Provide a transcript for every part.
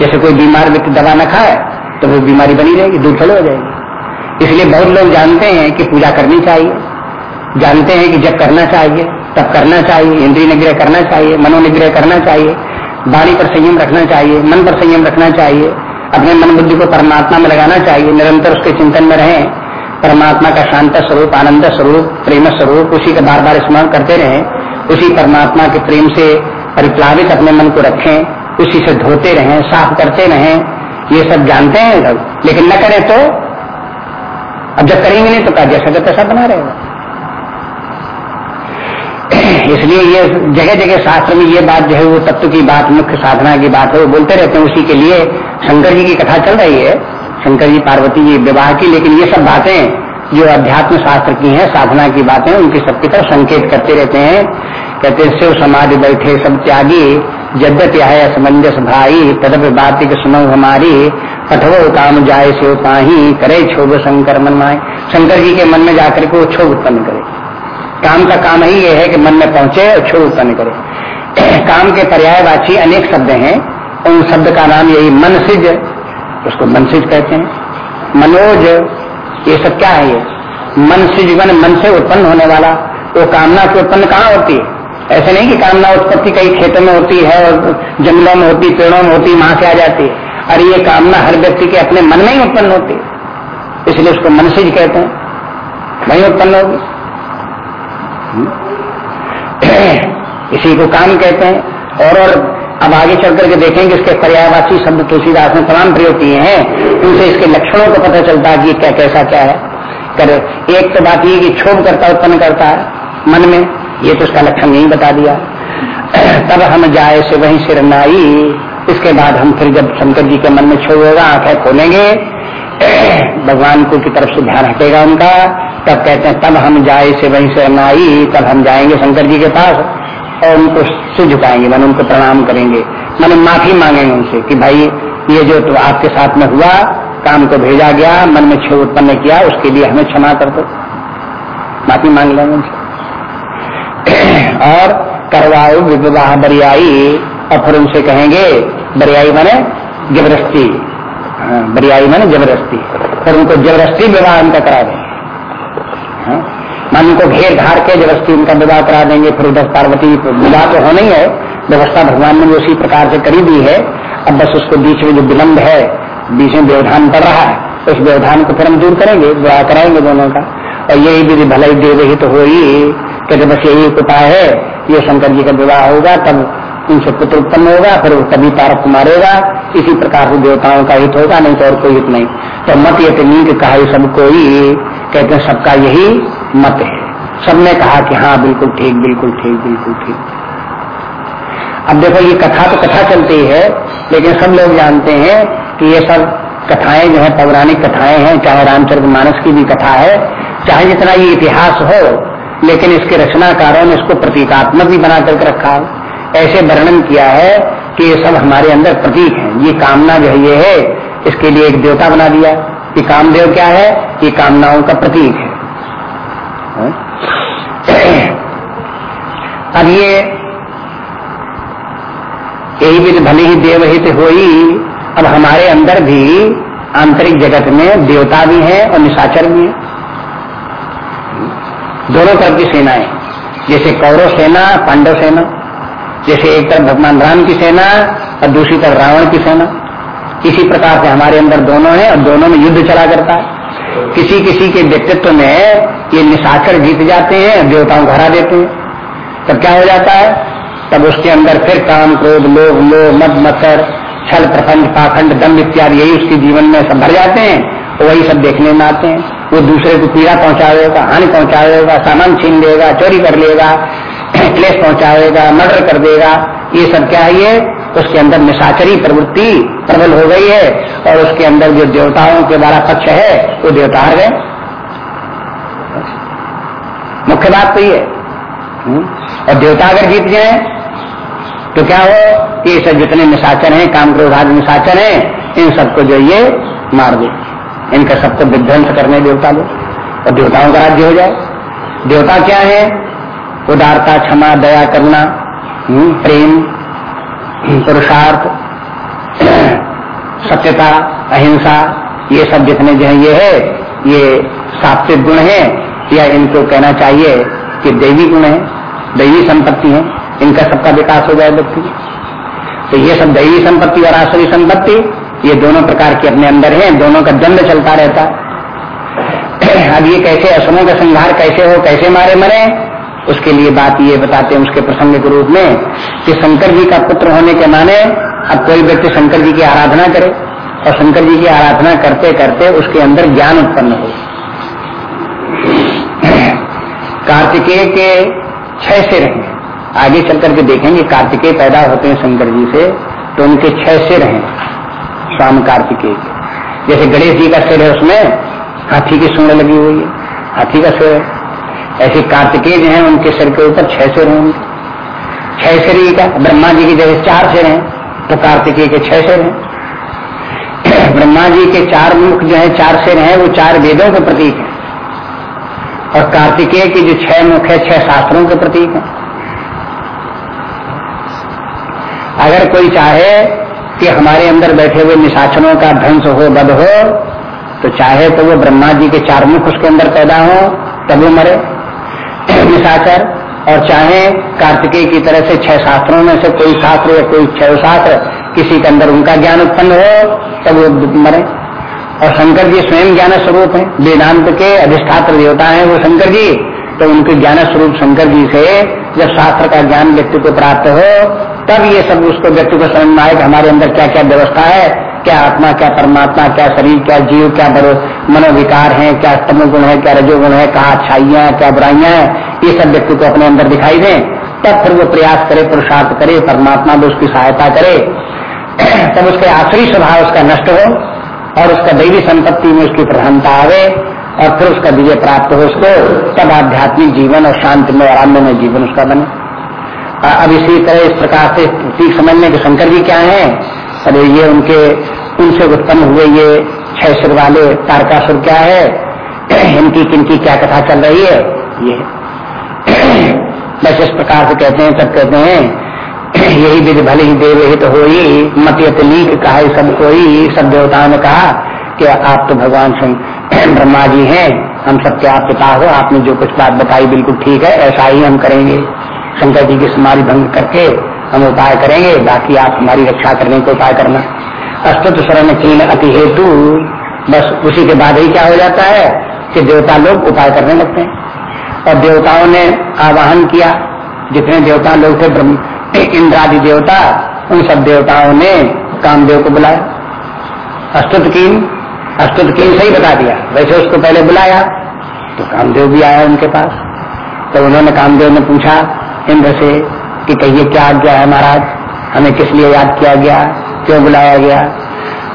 जैसे कोई बीमार व्यक्ति दवा न खाए तो वो बीमारी बनी रहेगी दूर थोड़ी हो जाएगी। इसलिए बहुत लोग जानते हैं कि पूजा करनी चाहिए, जानते हैं कि जब करना चाहिए तब करना चाहिए, इंद्रिय निग्रह करना चाहिए, मनोनिग्रह करना चाहिए, वाणी पर संयम रखना चाहिए, मन पर संयम रखना चाहिए, अपने मन बुद्धि को परमात्मा में लगाना चाहिए, निरंतर उसके चिंतन में रहें, परमात्मा का शांत स्वरूप, आनंद स्वरूप, प्रेम स्वरूप, उसी का बार बार स्मरण करते रहें, उसी परमात्मा के प्रेम से परिप्लावित अपने मन को रखें उसी से धोते रहें, साफ़ करते रहें, ये सब जानते हैं सब लेकिन न करें तो अब जब करेंगे नहीं तो क्या, जैसा का तैसा बना रहेगा। इसलिए ये जगह जगह शास्त्र में ये बात जो है, वो तत्व की बात, मुख्य साधना की बात है, वो बोलते रहते हैं उसी के लिए। शंकर जी की कथा चल रही है, शंकर जी, पार्वती जी विवाह की, लेकिन ये सब बातें जो अध्यात्म शास्त्र की हैं, साधना की बातें, उनकी सबकी तरफ़ संकेत करते रहते हैं। कहते शिव समाधि बैठे, सब त्यागी यद्यपि है असमंजस भाई तदप बात सुनो हमारी, पठवो काम जाए से पाही, करे क्षोभ शंकर मन माए शंकर जी के मन में जाकर के वो क्षोभ उत्पन्न करे। काम का काम ही ये है कि मन में पहुँचे और क्षोभ उत्पन्न करे। काम के पर्यायवाची अनेक शब्द हैं। उन शब्द का नाम यही मन सिज उसको मनसिज कहते हैं। मनोज, ये सब क्या है ये? मन से जीवन मन से उत्पन्न होने वाला, वो कामना की उत्पन्न कहाँ होती है? ऐसे नहीं कि कामना उत्पत्ति कई खेतों में होती है और जंगलों में होती, पेड़ों में होती, वहाँ से आ जाती है। और ये कामना हर व्यक्ति के अपने मन में ही उत्पन्न होती है। इसलिए उसको मनसिज कहते हैं। वही उत्पन्न होगी। हम्म। इसी को काम कहते हैं। और और अब आगे चल करके देखेंगे इसके पर्यायवासी शब्द तुलसीदास ने तमाम प्रयोग किए हैं। उनसे इसके लक्षणों को पता चलता है कि क्या, कैसा क्या है। करे एक तो बात ये कि क्षोभ करता, उत्पन्न करता है मन में। ये तो उसका लक्षण नहीं बता दिया। तब हम जाए से वहीं सिर नाई इसके बाद हम फिर जब शंकर जी के मन में क्षोभ होगा, आँखें खोलेंगे, भगवान को की तरफ़ से ध्यान हटेगा उनका। तब कहते हैं, तब हम जाए से वहीं से नाई तब हम जाएँगे शंकर जी के पास और उनको सिर झुकाएँगे, मन उनको प्रणाम करेंगे। मन माफ़ी मांगेंगे उनसे कि भाई, ये जो तो आपके साथ में हुआ, काम को भेजा गया, मन में क्षोभ उत्पन्न किया, उसके लिए हमें क्षमा कर दो। माफ़ी मांग लेंगे उनसे। और करवायु विवाह बरियाई और फिर उनसे कहेंगे बरियाई माने ज़बरदस्ती। हाँ, बरियाई माने ज़बरदस्ती। फिर उनको ज़बरदस्ती विवाह उनका करा देंगे। हाँ, मन को घेर घार के ज़बरदस्ती उनका विवाह करा देंगे फिर उधर पार्वती विवाह तो होना ही है। व्यवस्था भगवान ने उसी प्रकार से करी दी है। अब बस उसको बीच में जो विलम्ब है बीच में व्यवधान पड़ रहा है उस व्यवधान को फिर हम दूर करेंगे विवाह कराएँगे दोनों का। और यही विधि भलाई देव ही तो हो ही कहते बस यही उपाय है ये शंकर जी का विवाह होगा, तब उनसे पुत्र उत्पन्न होगा, फिर वो तभी तारक मारेगा इसी प्रकार से देवताओं का हित होगा, नहीं तो और कोई हित नहीं। तो मत ये नीक कहा सब कोई, कहते हैं सबका यही मत है। सबने कहा कि हाँ बिल्कुल ठीक बिल्कुल ठीक बिल्कुल ठीक। अब देखो, ये कथा तो कथा चलती है, लेकिन सब लोग जानते हैं कि ये सब कथाएँ जो है, पौराणिक कथाएँ हैं, चाहे रामचरित मानस की भी कथा है, चाहे जितना ये इतिहास हो लेकिन इसके रचनाकारों ने इसको प्रतीकात्मक भी बना करके रखा है। ऐसे वर्णन किया है कि ये सब हमारे अंदर प्रतीक है। ये कामना जो है, ये है, इसके लिए एक देवता बना दिया। कि कामदेव क्या है? ये कामनाओं का प्रतीक है। अब ये, यही भी भले ही देवहित हो ही अब हमारे अंदर भी आंतरिक जगत में देवता भी हैं और निशाचर भी हैं। दोनों तरफ़ की सेनाएँ जैसे कौरव सेना, पांडव सेना, जैसे एक तरफ़ भगवान राम की सेना और दूसरी तरफ़ रावण की सेना। इसी प्रकार से हमारे अंदर दोनों है और दोनों में युद्ध चला करता है। किसी किसी के व्यक्तित्व में ये निशाचर जीत जाते हैं देवताओं को हरा देते हैं। तब क्या हो जाता है? तब उसके अंदर फिर काम, क्रोध, लोभ लोह मद, मत्सर, छल, प्रपंच, पाखंड दम इत्यादि, यही उसके जीवन में सब भर जाते हैं वही सब देखने में आते हैं। वो दूसरे को पीड़ा पहुंचाएगा, हानि पहुंचाएगा, सामान छीन लेगा, चोरी कर लेगा, क्लेश पहुंचाएगा, मर्डर कर देगा, ये सब क्या है ये? उसके अंदर निशाचरी प्रवृत्ति प्रबल हो गई है और उसके अंदर जो देवताओं के द्वारा पक्ष है, वो देवता हार गए। मुख्य बात तो ये हम्म? और देवता अगर जीत जाए तो क्या हो? ये सब जितने निशाचर हैं काम क्रोधाद निशाचर हैं, इन सबको जो ये मार दे। इनका सबको विध्वंस करने देवता लोग और देवताओं का राज्य हो जाए देवता क्या है? उदारता क्षमा दया करना हम्म, प्रेम पुरुषार्थ सत्यता अहिंसा ये सब जितने जो है ये है ये सात्विक गुण है या इनको कहना चाहिए कि देवी गुण है दैवी संपत्ति है इनका सबका विकास हो जाए व्यक्ति। तो ये सब दैवी संपत्ति और आसुरी संपत्ति ये दोनों प्रकार के अपने अंदर हैं, दोनों का दंड चलता रहता। अब ये कैसे असमों का संहार कैसे हो, कैसे मारे मरे, उसके लिए बात ये बताते हैं उसके प्रसंग के रूप में कि शंकर जी का पुत्र होने के माने अब कोई व्यक्ति शंकर जी की आराधना करे और शंकर जी की आराधना करते करते उसके अंदर ज्ञान उत्पन्न हो। कार्तिकेय के छह सिर हैं। आगे चल करके देखेंगे, कार्तिकेय पैदा होते हैं शंकर जी से तो उनके छह सिर हैं। स्वाम कार्तिकेय जैसे गणेश जी का सिर है उसमें, हाथी की सूंड लगी हुई है, हाथी का सिर। है ऐसे कार्तिकेय जो है, उनके सिर के ऊपर छह सिर हैं छह सिर का ब्रह्मा जी की जगह चार सिर हैं तो कार्तिकेय के छह सिर हैं। ब्रह्मा जी के चार मुख जो है, चार सिर हैं, वो चार वेदों के प्रतीक हैं। और कार्तिकेय के जो छह मुख है, छह शास्त्रों के प्रतीक हैं। अगर कोई चाहे कि हमारे अंदर बैठे हुए निशाचनों का ध्वंस हो बद हो तो चाहे तो वो ब्रह्मा जी के चार मुख उसके अंदर पैदा हो, तब वो मरे। निशाचर, और चाहे कार्तिकेय की तरह से छह शास्त्रों में से कोई शास्त्र या कोई छह शास्त्र किसी के अंदर उनका ज्ञान उत्पन्न हो, तब वो मरे। और शंकर जी स्वयं ज्ञान स्वरूप है। वेदांत के अधिष्ठात्र देवता है वो शंकर जी। तो उनके ज्ञान स्वरूप शंकर जी से जब शास्त्र का ज्ञान व्यक्ति को प्राप्त हो तब ये सब उसको व्यक्ति को समझ में आए कि हमारे अंदर क्या क्या व्यवस्था है, क्या आत्मा, क्या परमात्मा, क्या शरीर, क्या जीव, क्या मनोविकार है, क्या तमोगुण है, क्या रजोगुण है क्या अच्छाइयाँ है, क्या बुराइयाँ हैं, ये सब व्यक्ति को अपने अंदर दिखाई दे। तब फिर वो प्रयास करे, पुरुषार्थ करे, परमात्मा भी उसकी सहायता करे। तब उसके आखिरी स्वभाव उसका नष्ट हो और उसका दैवी संपत्ति में उसकी प्रधानता आवे और फिर उसका विजय प्राप्त हो उसको, तब आध्यात्मिक जीवन और शांति में और में जीवन उसका बने। अब इसी तरह इस प्रकार से ठीक समझने के शंकर जी क्या है? अरे, ये उनके, उनसे उत्पन्न हुए ये छह सिर वाले तारकासुर क्या है? इनकी किनकी क्या कथा चल रही है? ये बस इस प्रकार से कहते हैं, सब कहते हैं। यही विधि भले ही देव हित हो मत लीक कहा सब कोई, सब देवताओं ने कहा कि आप तो भगवान ब्रह्मा जी हैं। हम सबके आप पिता हो, आपने जो कुछ बात बताई बिल्कुल ठीक है, ऐसा ही हम करेंगे। शंकर जी की समाधि भंग करके हम उपाय करेंगे, बाकी आप हमारी रक्षा करने का उपाय करना। अस्तुत शरण कीन अति हेतु। बस उसी के बाद ही क्या हो जाता है कि देवता लोग उपाय करने लगते हैं। और देवताओं ने आवाहन किया, जितने देवता लोग थे इंद्रादि देवता, उन सब देवताओं ने कामदेव को बुलाया। अस्तुत कीन अस्तुत कीन सही बता दिया। वैसे उसको पहले बुलाया तो कामदेव भी आया उनके पास। तो उन्होंने कामदेव ने पूछा इंद्र से कि कहिए, क्या आज्ञा है महाराज? हमें किस लिए याद किया गया? क्यों बुलाया गया?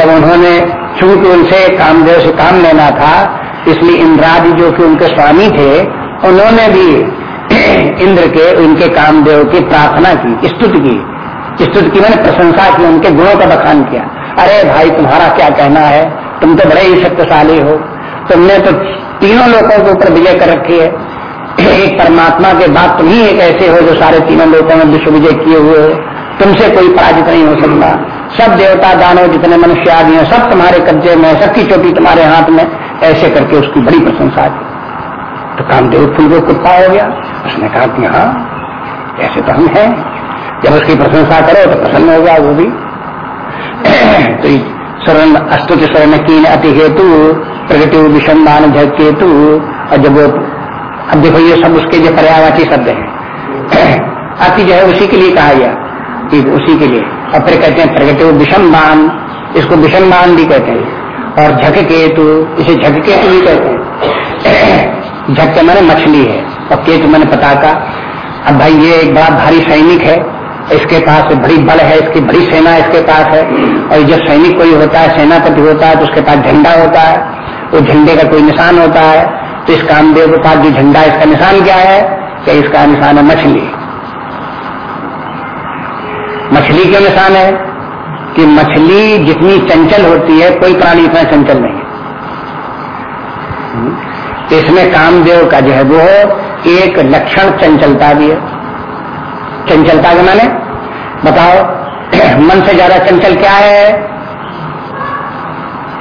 तब उन्होंने, चूँकि उनसे कामदेव से काम लेना था, इसलिए इंद्रादि जो कि उनके स्वामी थे, उन्होंने भी इंद्र के, उनके कामदेव की प्रार्थना की, स्तुति की। स्तुति की मैंने प्रशंसा की, उनके गुणों का बखान किया। अरे भाई, तुम्हारा क्या कहना है? तुम तो बड़े ही शक्तिशाली हो। तुमने तो तीनों लोगों के ऊपर विजय कर रखी है। एक परमात्मा के बाद तुम ही एक ऐसे हो जो सारे तीनों लोगों में विश्व विजय किए हुए हो। तुमसे कोई पराजित नहीं हो सकता। सब देवता, दानव जितने मनुष्य आदि हैं, सब तुम्हारे कब्जे में, सबकी चोटी तुम्हारे हाथ में, ऐसे करके उसकी बड़ी प्रशंसा की। तो कामदेव फूल को कुत्ता हो गया। उसने कहा कि हाँ ऐसे तो हम हैं। जब उसकी प्रशंसा करो तो प्रसन्न हो गया वो भी। तो शरण अस्तुत शरण की अति हेतु प्रगति विषमान झ केतु और जब वो अब देखो ये सब उसके जो पर्यावाची शब्द है। अति जो है उसी के लिए कहा गया। उसी के लिए। और फिर कहते हैं, प्रगति विषम बान इसको विषम बान भी कहते हैं। और झक केतु, इसे झक केतु भी कहते हैं। झक के मैंने मछली है, और केतु मैंने पताका। अब भाई ये एक बड़ा भारी सैनिक है, इसके पास बड़ी बल है, इसकी बड़ी सेना इसके पास है। और जब सैनिक कोई होता है, सेनापति होता है तो उसके पास झंडा होता है। वो झंडे का कोई निशान होता है। तो इस कामदेव पास झंडा इसका निशान क्या है? कि इसका निशान है मछली? मछली क्यों निशान है कि मछली जितनी चंचल होती है, कोई प्राणी इतना चंचल नहीं है। तो इसमें कामदेव का जो है वो एक लक्षण चंचलता भी है। चंचलता के माने? बताओ, मन से ज़्यादा चंचल क्या है?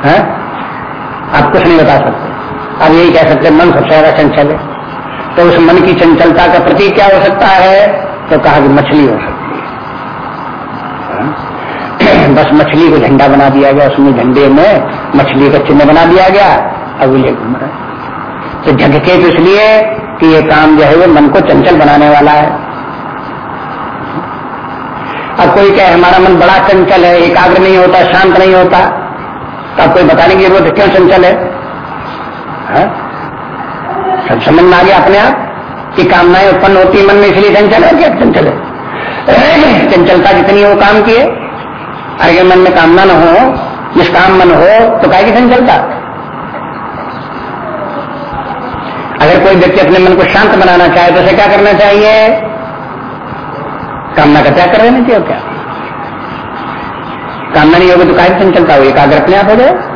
है? आप कुछ नहीं बता सकते। अब यही कह सकते मन सबसे ज़्यादा चंचल है। तो उस मन की चंचलता का प्रतीक क्या हो सकता है? तो कहा कि मछली हो सकती है। हाँ? बस मछली को झंडा बना दिया गया, उसमें झंडे में मछली का चिन्ह बना दिया गया, अब वो घूम रहे तो झगके तो इसलिए कि ये काम जो है, वो मन को चंचल बनाने वाला है। अब कोई कहे, हमारा मन बड़ा चंचल है, एकाग्र नहीं होता, शांत नहीं होता। तो अब कोई बताने की ज़रूरत क्यों चंचल है? हाँ? सब समझ में आ गया अपने आप? कि कामनाएँ उत्पन्न होती है मन में, इसलिए चंचल है क्या? चंचल है। चंचलता जितनी वो काम की है। अगर मन में कामना न हो निष्काम मन हो तो काय की चंचलता? अगर कोई व्यक्ति अपने मन को शांत बनाना चाहे तो उसे क्या करना चाहिए? कामना का त्याग कर देना चाहिए क्या? कामना नहीं होगी तो काय चंचलता होगी? एकाग्र अपने आप हो जाए।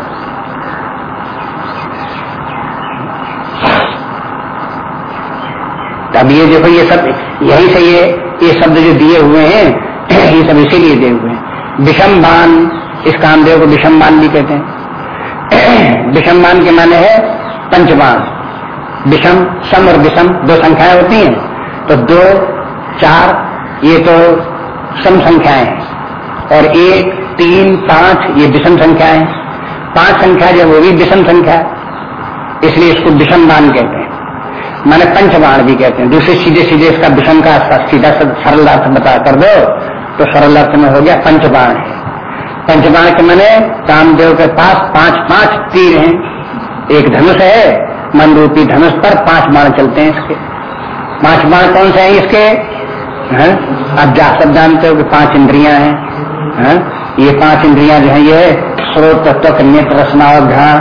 अब ये देखो ये सब, यही से ये ये शब्द जो दिए हुए हैं, ये सब इसीलिए दिए हुए हैं। विषम बान इस कामदेव को विषम बान भी कहते हैं। विषम बान के माने है पंचबान विषम, सम और विषम, दो संख्याएँ होती हैं। तो दो, चार, ये तो सम संख्याएँ हैं। और एक, तीन, पाँच, ये विषम संख्याएँ पाँच संख्या जो वो भी विषम संख्या है। इसलिए इसको विषम बान कहते हैं। मैंने पंचबाण भी कहते हैं। दूसरे सीधे सीधे इसका विषम का सीधा सरल अर्थ बता कर दो तो सरल अर्थ में हो गया पंचबाण है। पंचबाण के मैंने कामदेव के पास पाँच पाँच तीर हैं। एक धनुष है, मन रूपी धनुष पर पाँच बाण चलते हैं इसके। पाँच बाण कौन से हैं इसके? है? आप जा सब जानते हो कि पाँच इंद्रिया हैं? ये पाँच इंद्रिया जो है, ये स्रोत, तत्व नेत्र रसना और घ्राण।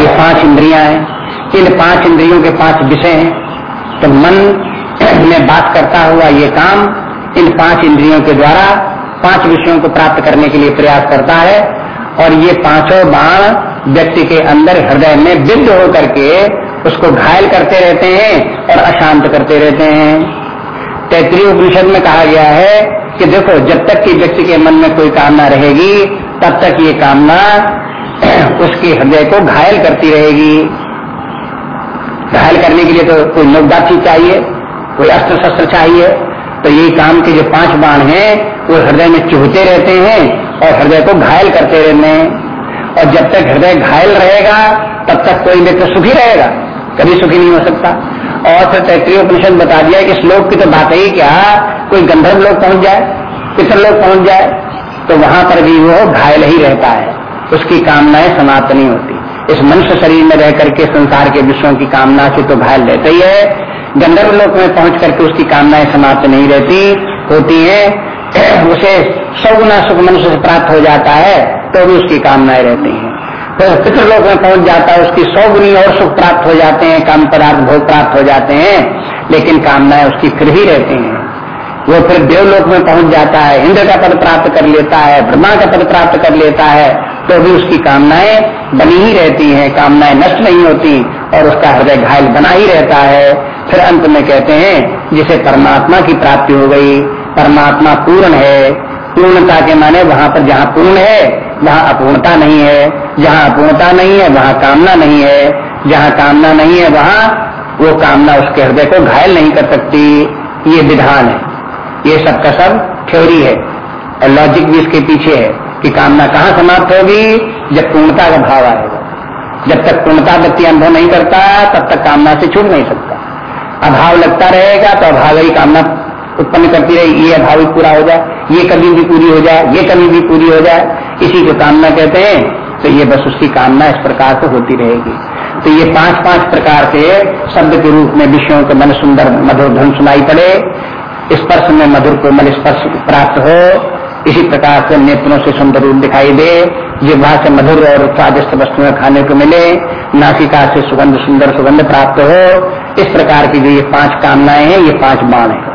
ये पाँच इंद्रिया हैं। इन पाँच इंद्रियों के पाँच विषय हैं तो मन में बात करता हुआ ये काम इन पाँच इंद्रियों के द्वारा पाँच विषयों को प्राप्त करने के लिए प्रयास करता है, और ये पाँचों बाण व्यक्ति के अंदर हृदय में विद्ध होकर के उसको घायल करते रहते हैं और अशांत करते रहते हैं। तैतरी उपनिषद में कहा गया है कि देखो, जब तक कि व्यक्ति के मन में कोई कामना रहेगी, तब तक ये कामना उसके हृदय को घायल करती रहेगी। घायल करने के लिए तो कोई नोकदाची चाहिए, कोई अस्त्र शस्त्र चाहिए। तो यही काम के जो पाँच बाण हैं, वो हृदय में चुभते रहते हैं और हृदय को घायल करते रहते हैं। और जब तक हृदय घायल रहेगा, तब तक कोई व्यक्ति सुखी रहेगा। कभी सुखी नहीं हो सकता। और फिर तैतरीय उपनिषद बता दिया कि श्लोक की तो बात ही क्या, कोई गंधर्व लोग पहुँच जाए, पितर लोग पहुँच जाए तो वहाँ पर भी वो घायल ही रहता है। उसकी कामनाएँ समाप्त नहीं होती। इस मनुष्य शरीर में रह करके संसार के विषयों की कामना से तो घायल रहते ही है। गंधर्व लोक में पहुँच करके उसकी कामनाएँ समाप्त नहीं रहती, होती है। उसे सौ गुना सुख मनुष्य से प्राप्त हो जाता है तो भी उसकी कामनाएँ रहती हैं। फिर पितृलोक में पहुँच जाता है, उसकी सौ गुनी और सुख प्राप्त हो जाते हैं, काम पदार्थ भोग प्राप्त हो जाते हैं, लेकिन कामनाएँ उसकी फिर ही रहती हैं। वो फिर देवलोक में पहुँच जाता है, इंद्र का पद प्राप्त कर लेता है, ब्रह्मा का पद प्राप्त कर लेता है तो भी उसकी कामनाएँ बनी ही रहती हैं, कामनाएँ नष्ट नहीं होती और उसका हृदय घायल बना ही रहता है। फिर अंत में कहते हैं, जिसे परमात्मा की प्राप्ति हो गई, परमात्मा पूर्ण है। पूर्णता के माने वहाँ पर जहाँ पूर्ण है, वहाँ अपूर्णता नहीं है। जहाँ अपूर्णता नहीं है, वहाँ कामना नहीं है। जहाँ कामना नहीं है वहाँ, वो कामना उसके हृदय को घायल नहीं कर सकती। ये विधान है। ये सब का सब थ्योरी है। और लॉजिक भी इसके पीछे है। कि कामना कहाँ समाप्त होगी? जब पूर्णता का भाव आएगा। जब तक पूर्णता व्यक्ति अनुभव नहीं करता, तब तक कामना से छूट नहीं सकता। अभाव लगता रहेगा तो अभाव ही कामना उत्पन्न करती रहेगी ये अभाव पूरा हो जाए, ये कभी भी पूरी हो जाए, ये कभी भी पूरी हो जाए, इसी को कामना कहते हैं। तो ये बस उसकी कामना इस प्रकार से होती रहेगी। तो ये पाँच पाँच प्रकार के शब्द के रूप में विषयों के मन सुंदर मधुर धन सुनाई पड़े। स्पर्श में मधुर कोमल स्पर्श प्राप्त हो इसी प्रकार से नेत्रों से सुंदर रूप दिखाई दे जिह्वा से मधुर और स्वादिष्ट वस्तुएँ खाने को मिले, नासिका से सुगंध, सुंदर सुगंध प्राप्त हो, इस प्रकार की जो ये पाँच कामनाएँ हैं, ये पाँच बाण है।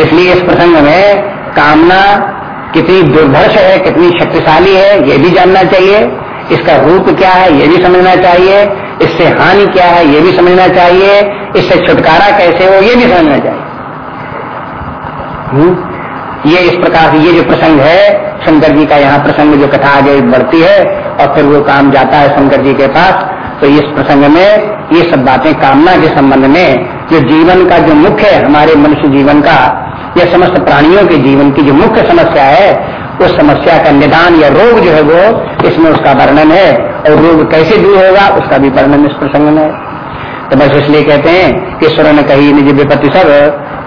इसलिए इस प्रसंग में कामना कितनी दुर्धर्ष है, कितनी शक्तिशाली है, ये भी जानना चाहिए। इसका रूप क्या है, ये भी समझना चाहिए। इससे हानि क्या है, ये भी समझना चाहिए। इससे छुटकारा कैसे हो, ये भी समझना चाहिए? ये इस प्रकार से ये जो प्रसंग है, शंकर जी का यहाँ प्रसंग जो कथा आगे बढ़ती है और फिर वो काम जाता है शंकर जी के पास तो इस प्रसंग में ये सब बातें कामना के संबंध में जो जीवन का जो मुख्य हमारे मनुष्य जीवन का, या समस्त प्राणियों के जीवन की जो मुख्य समस्या है, उस समस्या का निदान या रोग जो है वो इसमें उसका वर्णन है और रोग कैसे दूर होगा, उसका भी वर्णन इस प्रसंग में है। तो बस इसलिए कहते हैं कि ने कही निज विपत्ति सब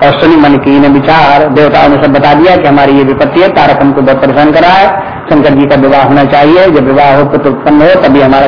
और मन की ने विचार। देवताओं ने सब बता दिया कि हमारी ये विपत्ति है, तारक हमको बहुत परेशान करा है। शंकर जी का विवाह होना चाहिए। जब विवाह हो, पुत्र उत्पन्न हो, तभी हमारा